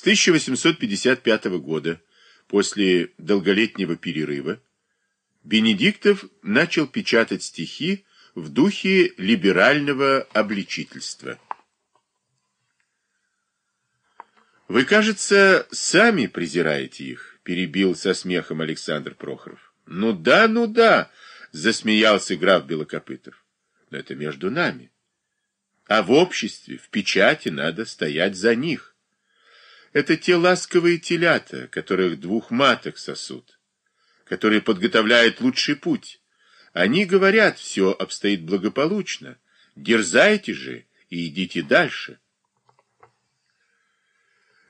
С 1855 года, после долголетнего перерыва, Бенедиктов начал печатать стихи в духе либерального обличительства. «Вы, кажется, сами презираете их», — перебил со смехом Александр Прохоров. «Ну да, ну да», — засмеялся граф Белокопытов. «Но это между нами. А в обществе, в печати надо стоять за них. Это те ласковые телята, которых двух маток сосут, которые подготовляют лучший путь. Они говорят, все обстоит благополучно. Дерзайте же и идите дальше.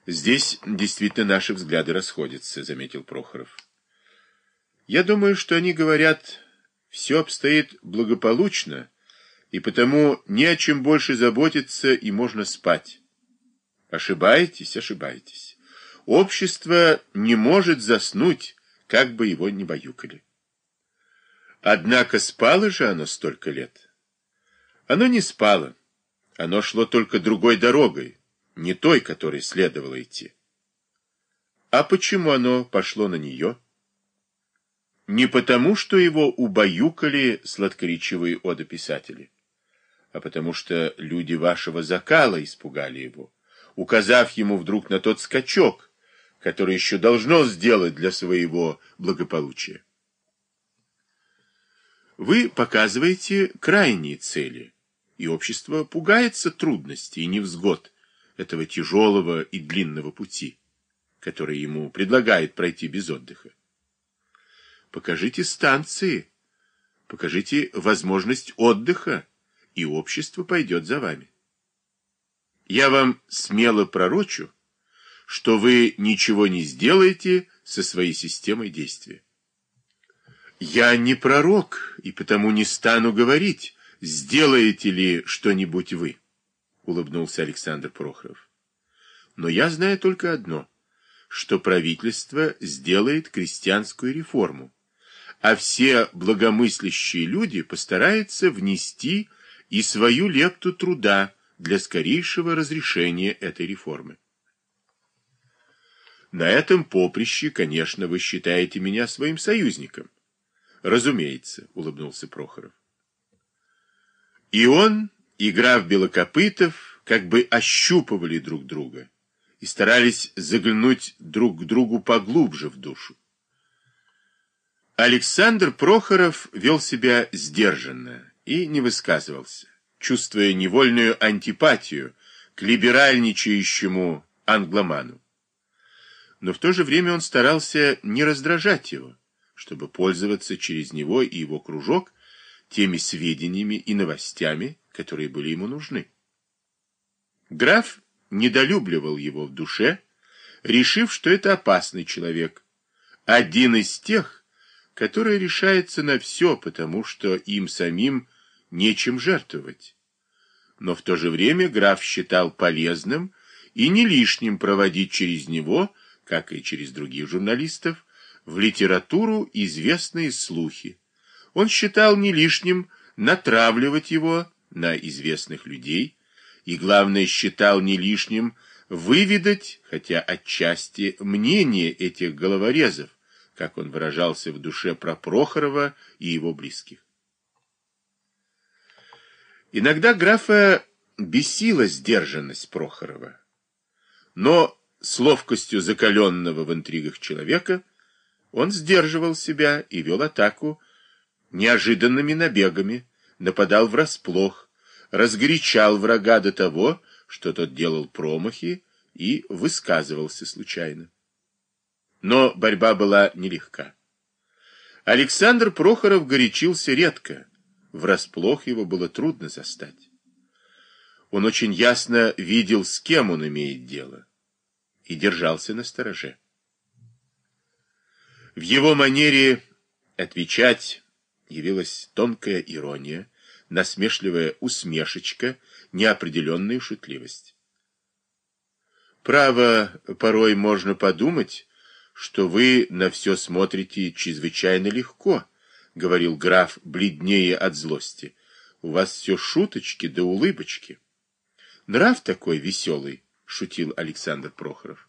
Здесь действительно наши взгляды расходятся, заметил Прохоров. Я думаю, что они говорят, все обстоит благополучно, и потому не о чем больше заботиться и можно спать. Ошибаетесь, ошибаетесь. Общество не может заснуть, как бы его ни баюкали. Однако спало же оно столько лет. Оно не спало. Оно шло только другой дорогой, не той, которой следовало идти. А почему оно пошло на нее? Не потому, что его убаюкали сладкоречивые одописатели, а потому что люди вашего закала испугали его указав ему вдруг на тот скачок, который еще должно сделать для своего благополучия. Вы показываете крайние цели, и общество пугается трудностей и невзгод этого тяжелого и длинного пути, который ему предлагает пройти без отдыха. Покажите станции, покажите возможность отдыха, и общество пойдет за вами. Я вам смело пророчу, что вы ничего не сделаете со своей системой действия. Я не пророк, и потому не стану говорить, сделаете ли что-нибудь вы, улыбнулся Александр Прохоров. Но я знаю только одно, что правительство сделает крестьянскую реформу, а все благомыслящие люди постараются внести и свою лепту труда, для скорейшего разрешения этой реформы. На этом поприще, конечно, вы считаете меня своим союзником. Разумеется, улыбнулся Прохоров. И он, и граф Белокопытов, как бы ощупывали друг друга и старались заглянуть друг к другу поглубже в душу. Александр Прохоров вел себя сдержанно и не высказывался чувствуя невольную антипатию к либеральничающему англоману. Но в то же время он старался не раздражать его, чтобы пользоваться через него и его кружок теми сведениями и новостями, которые были ему нужны. Граф недолюбливал его в душе, решив, что это опасный человек, один из тех, который решается на все, потому что им самим – нечем жертвовать. Но в то же время граф считал полезным и не лишним проводить через него, как и через других журналистов, в литературу известные слухи. Он считал не лишним натравливать его на известных людей и, главное, считал не лишним выведать, хотя отчасти, мнение этих головорезов, как он выражался в душе про Прохорова и его близких. Иногда графа бесила сдержанность Прохорова. Но с ловкостью закаленного в интригах человека он сдерживал себя и вел атаку неожиданными набегами, нападал врасплох, разгорячал врага до того, что тот делал промахи и высказывался случайно. Но борьба была нелегка. Александр Прохоров горячился редко, врасплох его было трудно застать. Он очень ясно видел, с кем он имеет дело, и держался на стороже. В его манере отвечать явилась тонкая ирония, насмешливая усмешечка, неопределенная шутливость. Право, порой можно подумать, что вы на все смотрите чрезвычайно легко, — говорил граф, бледнее от злости. — У вас все шуточки да улыбочки. — Нрав такой веселый, — шутил Александр Прохоров.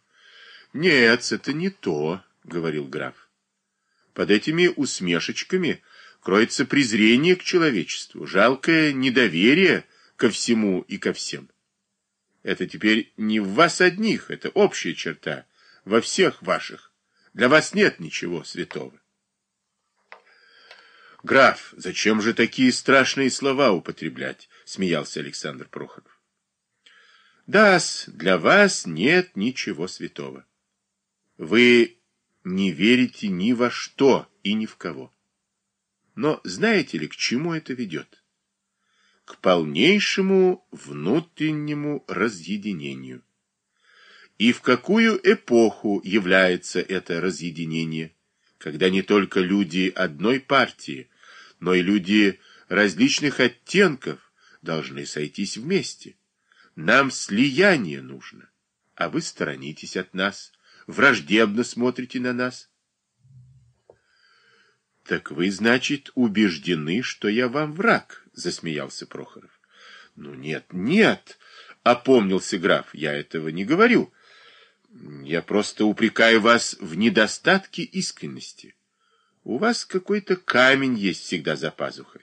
Нет, это не то, говорил граф. Под этими усмешечками кроется презрение к человечеству, жалкое недоверие ко всему и ко всем. Это теперь не в вас одних, это общая черта, во всех ваших. Для вас нет ничего святого. Граф, зачем же такие страшные слова употреблять? Смеялся Александр Прохоров. да для вас нет ничего святого. Вы не верите ни во что и ни в кого. Но знаете ли, к чему это ведет? К полнейшему внутреннему разъединению. И в какую эпоху является это разъединение, когда не только люди одной партии, но и люди различных оттенков должны сойтись вместе. Нам слияние нужно, а вы сторонитесь от нас, враждебно смотрите на нас. «Так вы, значит, убеждены, что я вам враг?» — засмеялся Прохоров. «Ну нет, нет!» — опомнился граф. «Я этого не говорю. Я просто упрекаю вас в недостатке искренности. У вас какой-то камень есть всегда за пазухой.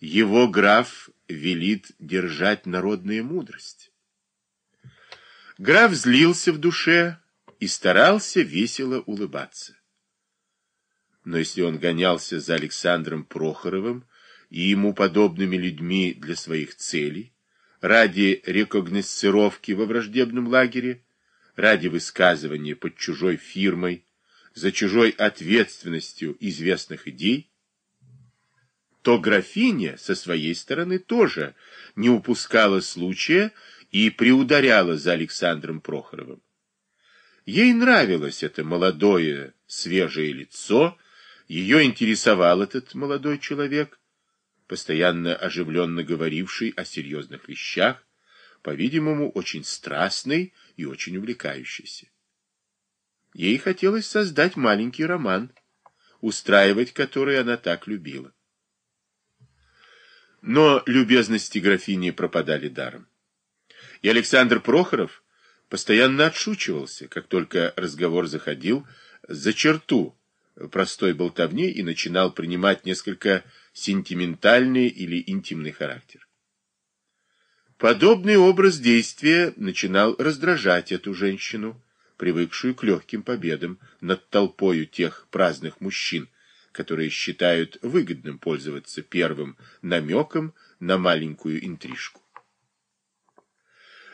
Его граф велит держать народная мудрость». Граф злился в душе и старался весело улыбаться. Но если он гонялся за Александром Прохоровым и ему подобными людьми для своих целей, ради рекогносцировки во враждебном лагере, ради высказывания под чужой фирмой, за чужой ответственностью известных идей, то графиня со своей стороны тоже не упускала случая и приударяла за Александром Прохоровым. Ей нравилось это молодое, свежее лицо, ее интересовал этот молодой человек, постоянно оживленно говоривший о серьезных вещах, по-видимому, очень страстный и очень увлекающийся. Ей хотелось создать маленький роман, устраивать который она так любила. Но любезности графини пропадали даром. И Александр Прохоров постоянно отшучивался, как только разговор заходил за черту простой болтовни и начинал принимать несколько сентиментальный или интимный характер. Подобный образ действия начинал раздражать эту женщину, привыкшую к легким победам над толпою тех праздных мужчин, которые считают выгодным пользоваться первым намеком на маленькую интрижку.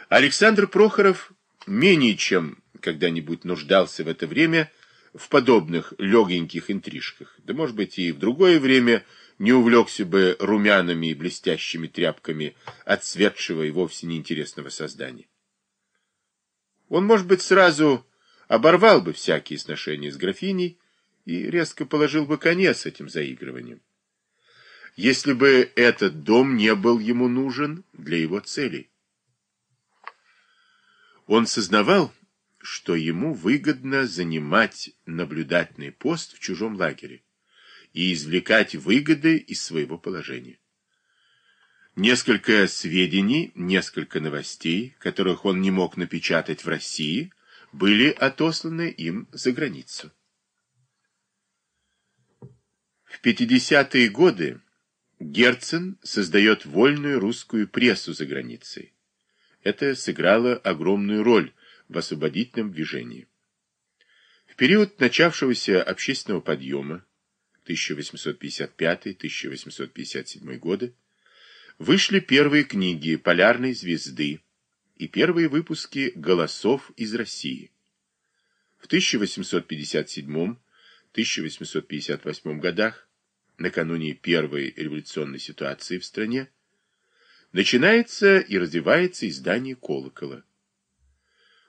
Александр Прохоров менее чем когда-нибудь нуждался в это время в подобных легеньких интрижках, да, может быть, и в другое время не увлекся бы румяными и блестящими тряпками отцветшего и вовсе неинтересного создания. Он, может быть, сразу оборвал бы всякие сношения с графиней и резко положил бы конец этим заигрываниям, если бы этот дом не был ему нужен для его целей. Он сознавал, что ему выгодно занимать наблюдательный пост в чужом лагере и извлекать выгоды из своего положения. Несколько сведений, несколько новостей, которых он не мог напечатать в России, были отосланы им за границу. В 50-е годы Герцен создает вольную русскую прессу за границей. Это сыграло огромную роль в освободительном движении. В период начавшегося общественного подъема 1855-1857 годы вышли первые книги «Полярной звезды» и первые выпуски «Голосов из России». В 1857-1858 годах, накануне первой революционной ситуации в стране, начинается и развивается издание «Колокола».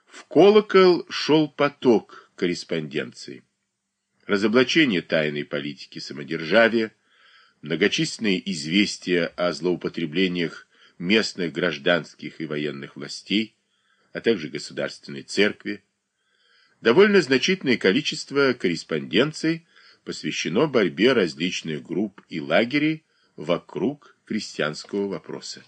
В колокол шел поток корреспонденции. Разоблачение тайной политики самодержавия, многочисленные известия о злоупотреблениях местных гражданских и военных властей, а также государственной церкви. Довольно значительное количество корреспонденций посвящено борьбе различных групп и лагерей вокруг крестьянского вопроса.